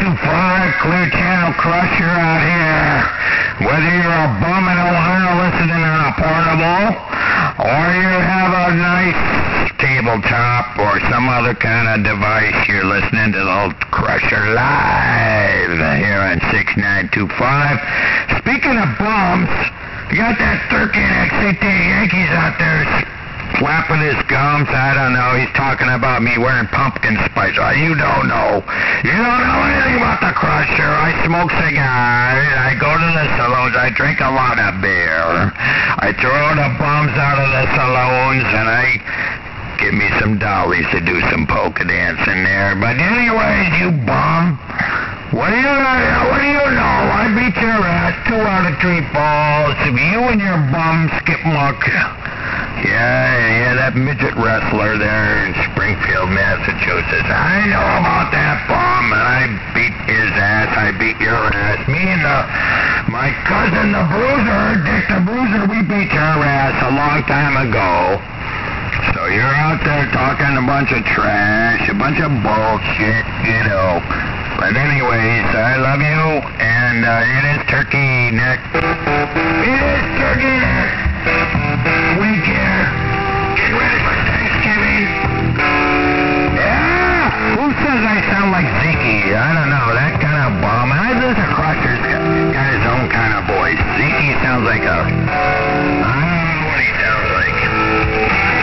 6925 Clear Channel Crusher out here. Whether you're a bum in Ohio listening on a portable, or you have a nice tabletop or some other kind of device, you're listening to the old Crusher live here on 6925. Speaking of bums, you got that 13 XCT Yankees out there flapping his gums. I don't know. He's talking about me wearing pumpkin spice. Oh, you don't know. You don't know anything about the Crusher. I smoke cigars. I go to the saloons. I drink a lot of beer. I throw the bums out of the saloons, and I give me some dollies to do some polka dancing there. But anyways, you bum. What do you know? What do you know? I beat your ass two out of three balls. You and your bum skip muck. Yeah, yeah, that midget wrestler there in Springfield, Massachusetts. I know about that bum, and I beat his ass. I beat your ass. Me and the, my cousin, the Bruiser, Dick the Bruiser, we beat your ass a long time ago. So you're out there talking a bunch of trash, a bunch of bullshit, you know. But anyways, I love you, and uh, it is turkey neck. It is turkey neck. Sound like Zeke? I don't know. That kind of bum. I listen to Crusher's got his own kind of voice. Zeke sounds like a. I don't know what he sounds like.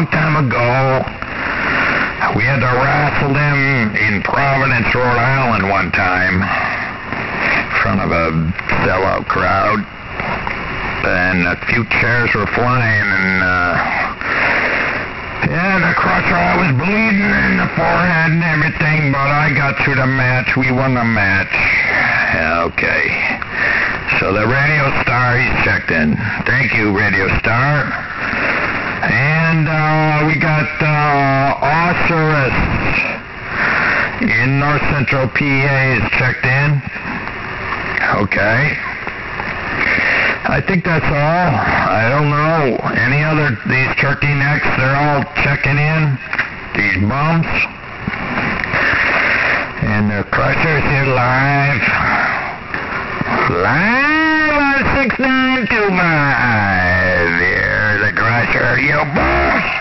Long time ago. We had to wrestle them in Providence, Rhode Island one time. In front of a sellout crowd. And a few chairs were flying and uh yeah, the crusher, I was bleeding in the forehead and everything, but I got through the match. We won the match. Okay. So the Radio Star, he's checked in. Thank you, Radio Star. And uh, we got uh, Osiris in North Central PA is checked in. Okay. I think that's all. I don't know. Any other, these turkey necks, they're all checking in. These bums. And the Crusher's here live. Live 6925. Here's the Crusher, you boss.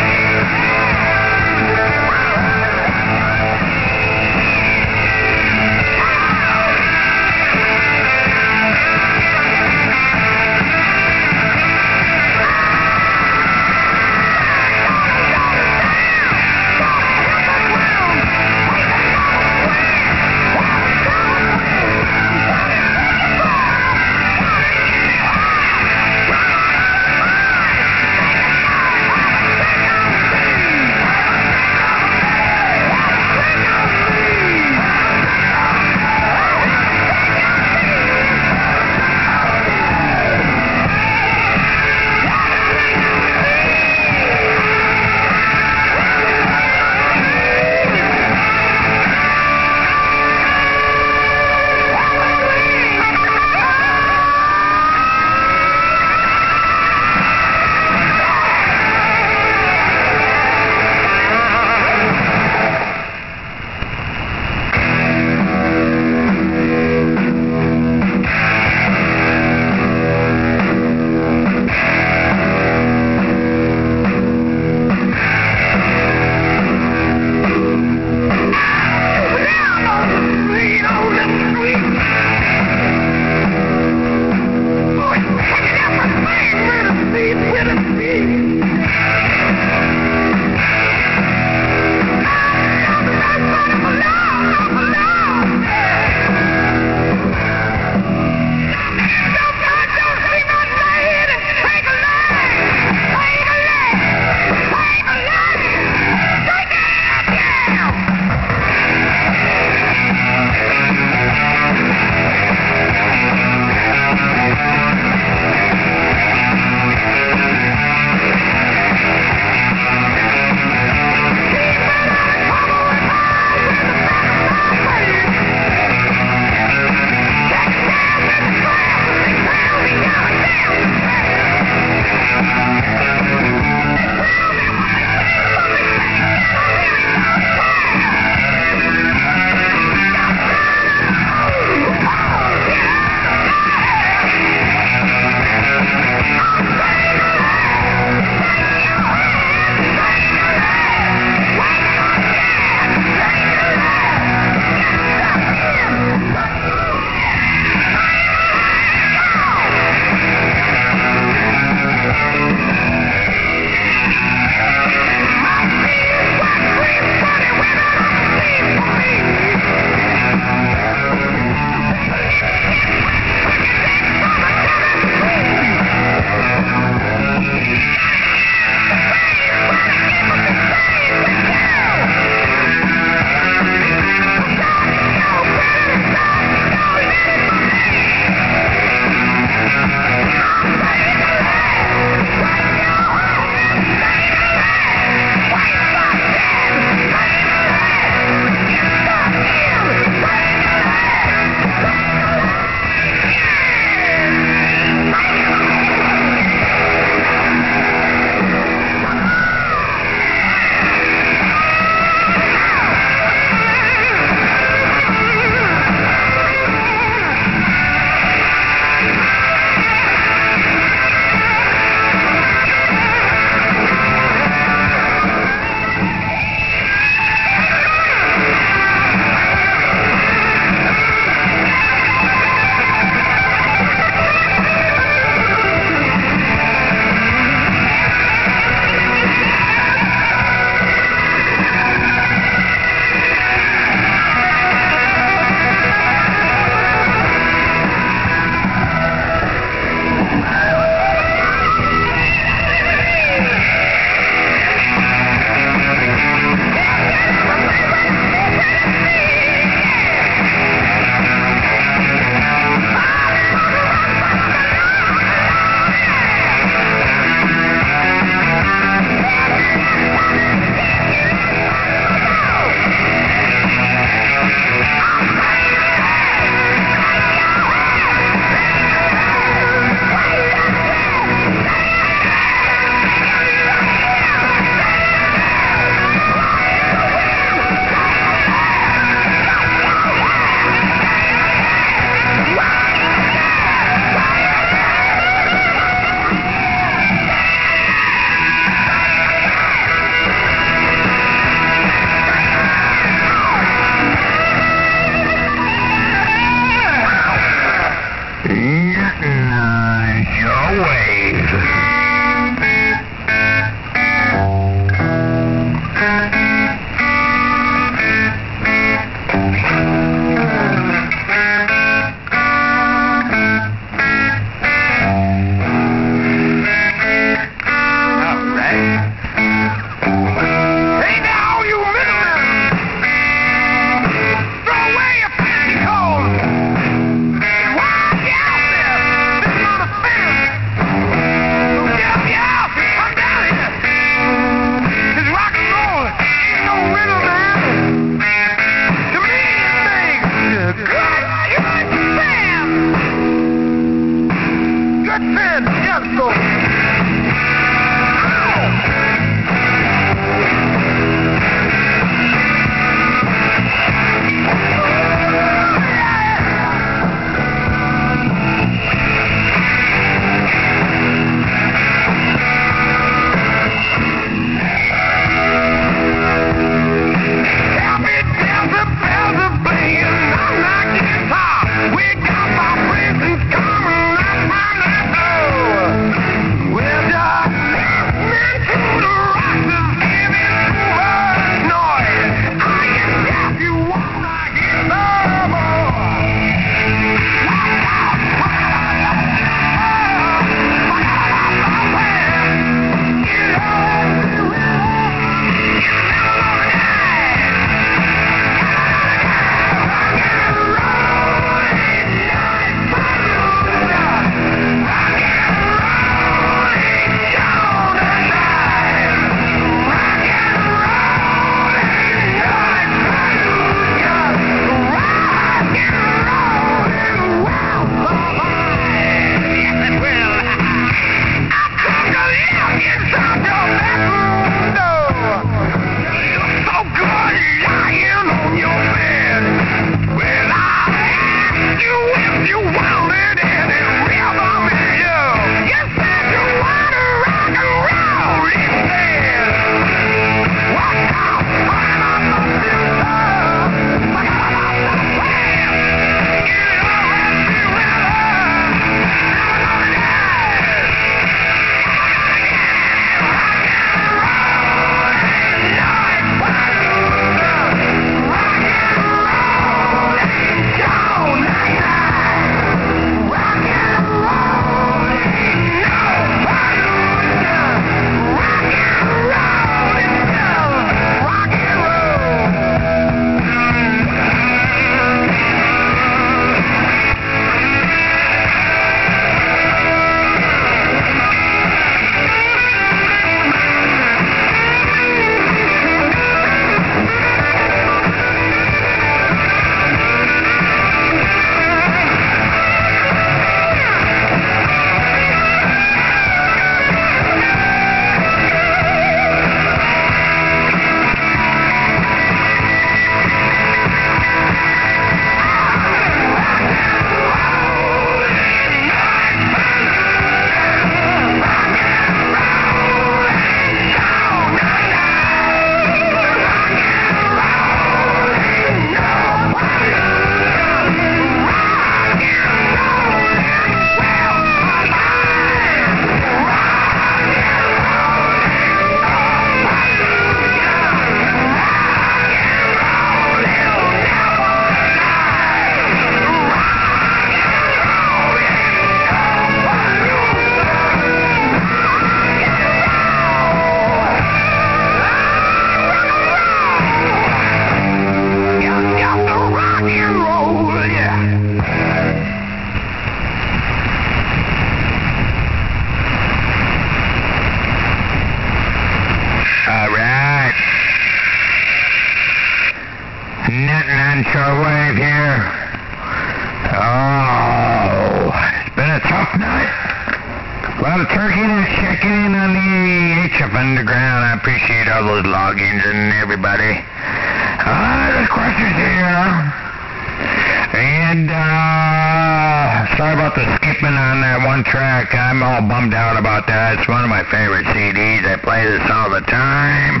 Uh, skipping on that one track. I'm all bummed out about that. It's one of my favorite CDs. I play this all the time.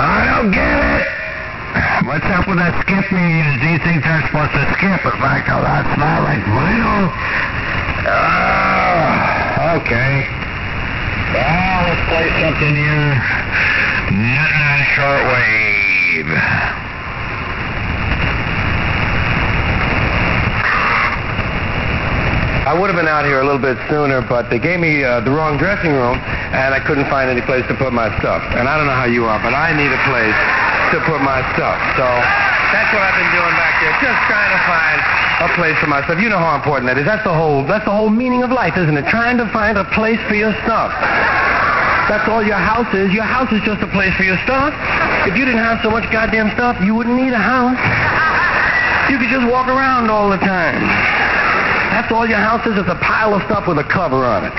I don't get it. What's up with that skipping? Things aren't supposed to skip. In fact, oh, that's not like vinyl. Oh, okay. Well, let's play something here. Nuttin' on shortwave. I would have been out here a little bit sooner, but they gave me uh, the wrong dressing room, and I couldn't find any place to put my stuff. And I don't know how you are, but I need a place to put my stuff. So that's what I've been doing back there, just trying to find a place for my stuff. You know how important that is. That's the whole that's the whole meaning of life, isn't it? Trying to find a place for your stuff. That's all your house is. Your house is just a place for your stuff. If you didn't have so much goddamn stuff, you wouldn't need a house. You could just walk around all the time. That's all your house is, is a pile of stuff with a cover on it.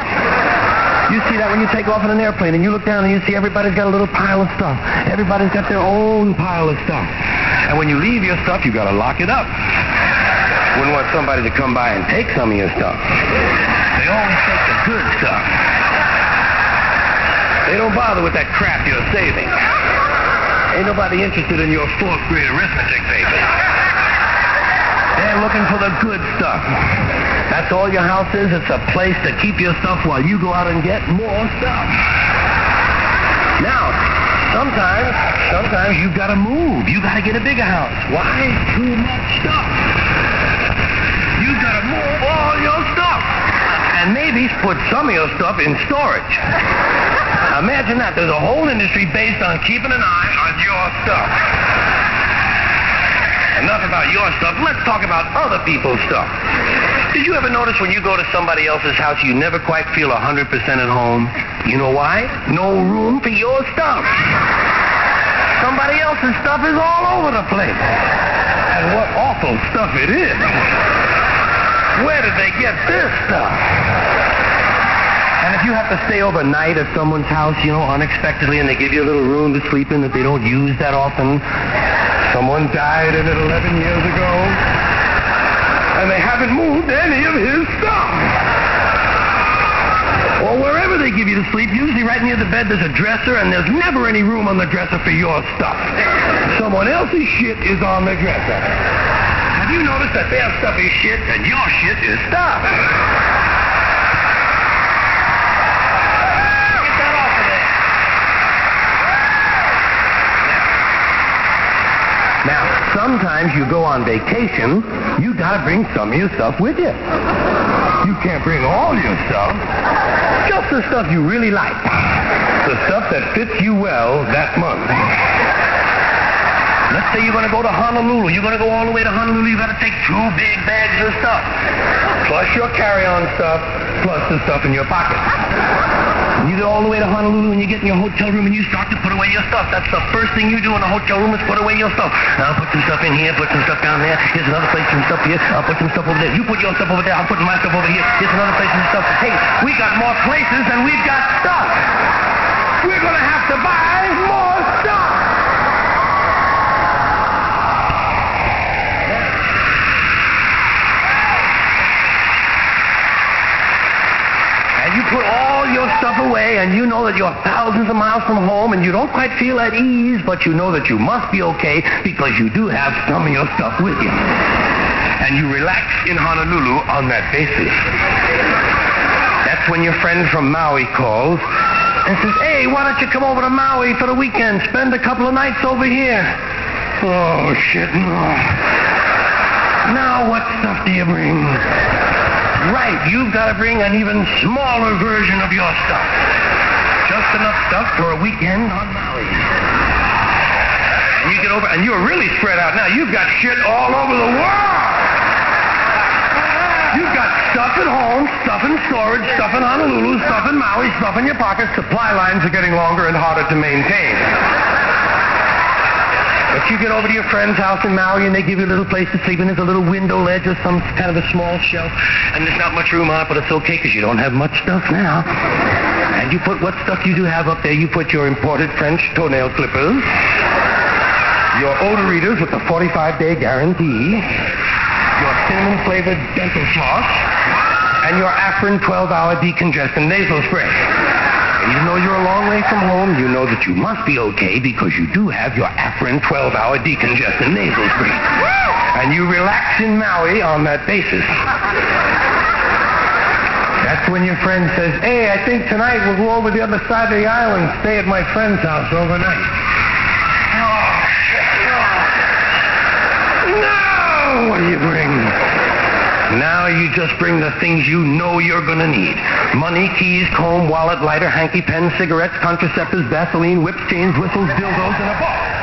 You see that when you take off in an airplane and you look down and you see everybody's got a little pile of stuff. Everybody's got their own pile of stuff. And when you leave your stuff, you got to lock it up. Wouldn't want somebody to come by and take some of your stuff. They always take the good stuff. They don't bother with that crap you're saving. Ain't nobody interested in your fourth grade arithmetic paper. They're looking for the good stuff. That's all your house is. It's a place to keep your stuff while you go out and get more stuff. Now, sometimes, sometimes you've got to move. You've got to get a bigger house. Why? Too much stuff. You've got to move all your stuff. And maybe put some of your stuff in storage. Imagine that. There's a whole industry based on keeping an eye on your stuff. Enough about your stuff. Let's talk about other people's stuff. Did you ever notice when you go to somebody else's house, you never quite feel 100% at home? You know why? No room for your stuff. Somebody else's stuff is all over the place. And what awful stuff it is. Where did they get this stuff? And if you have to stay overnight at someone's house, you know, unexpectedly, and they give you a little room to sleep in that they don't use that often, someone died in it 11 years ago, and they haven't moved any of his stuff. Or wherever they give you to sleep, usually right near the bed there's a dresser, and there's never any room on the dresser for your stuff. Someone else's shit is on the dresser. Have you noticed that their stuff is shit and your shit is stuff? Get that off of there. Now, sometimes you go on vacation, you gotta bring some of your stuff with you. You can't bring all your stuff. Just the stuff you really like. The stuff that fits you well that month. Let's say you're going to go to Honolulu. You're going to go all the way to Honolulu. You've got to take two big bags of stuff. Plus your carry-on stuff, plus the stuff in your pocket. And you get all the way to Honolulu and you get in your hotel room and you start to put away your stuff. That's the first thing you do in a hotel room is put away your stuff. Now I'll put some stuff in here, put some stuff down there. Here's another place, some stuff here. I'll put some stuff over there. You put your stuff over there. I'll put my stuff over here. Here's another place, some stuff. Hey, we got more places than we've got stuff. We're going to have to buy more stuff. And you put all your stuff away, and you know that you're thousands of miles from home, and you don't quite feel at ease, but you know that you must be okay because you do have some of your stuff with you. And you relax in Honolulu on that basis. That's when your friend from Maui calls and says, Hey, why don't you come over to Maui for the weekend? Spend a couple of nights over here. Oh, shit, no. Now, what stuff do you bring? Right, you've got to bring an even smaller version of your stuff. Just enough stuff for a weekend on Maui. You get over, and you're really spread out now. You've got shit all over the world. You've got stuff at home, stuff in storage, stuff in Honolulu, stuff in Maui, stuff in your pockets. Supply lines are getting longer and harder to maintain. But you get over to your friend's house in Maui and they give you a little place to sleep and there's a little window ledge or some kind of a small shelf. And there's not much room on it, but it's okay because you don't have much stuff now. And you put what stuff you do have up there. You put your imported French toenail clippers, your Odor-Eaters with the 45-day guarantee, your cinnamon-flavored dental floss, and your Afrin 12-hour decongestant nasal spray. Even though you're a long way from home, you know that you must be okay because you do have your Afrin 12-hour decongestant nasal spray. And you relax in Maui on that basis. That's when your friend says, hey, I think tonight we'll go over the other side of the island, and stay at my friend's house overnight. Oh, no! What do you bring? Now you just bring the things you know you're going to need. Money, keys, comb, wallet, lighter, hanky, pen, cigarettes, contraceptives, Vaseline, whips, chains, whistles, dildos, and a ball.